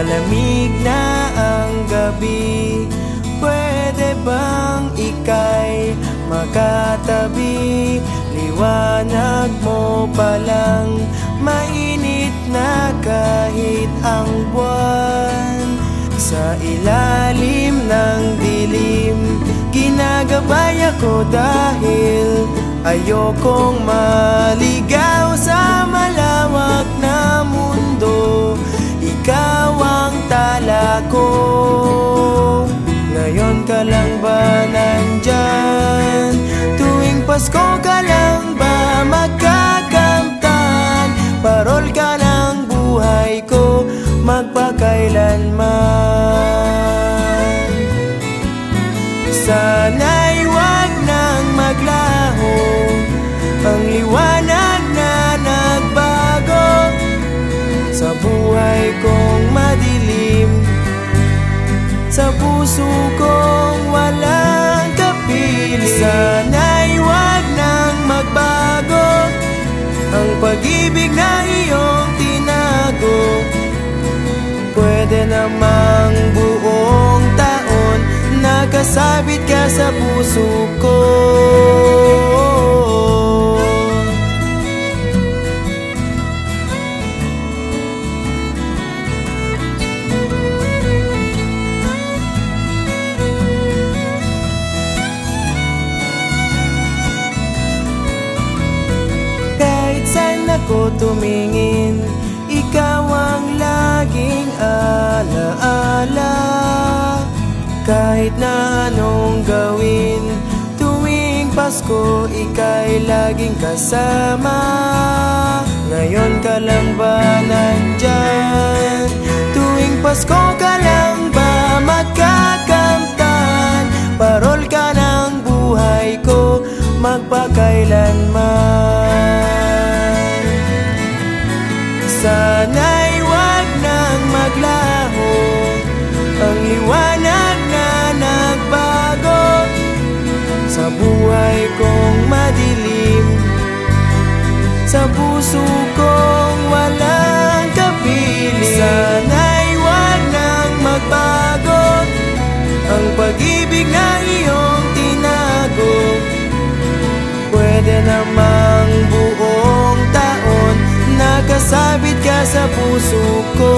Malamig na ang gabi. Pwede bang ika'y makatabi? Liwanag mo pa lang Mainit na kahit ang buwan. Sa ilalim ng dilim Ginagabay ako dahil Ayokong maligaw sa malawak Parol ka ng buhay ko magpakailanman. Sana'y wag nang maglaho Ang liwanag namang buong taon Nakasabit ka sa puso ko. Kahit saan ako tumingin Ikaw ang laging alaala Kahit na anong gawin Tuwing Pasko ika'y laging kasama Ngayon ka lang ba nandyan? Tuwing Pasko ka lang ba magkakamtan? Parol ka ng buhay ko magpakailanman Sana'y nang maglaho Ang liwanag na nagbago Sa buhay kong madilim. Sa puso kong walang kapiling Sana'y wag nang magbago. Ang pag-ibig na iyong tinago. Pwede namang buong taon Nakasabit ka sa puso ko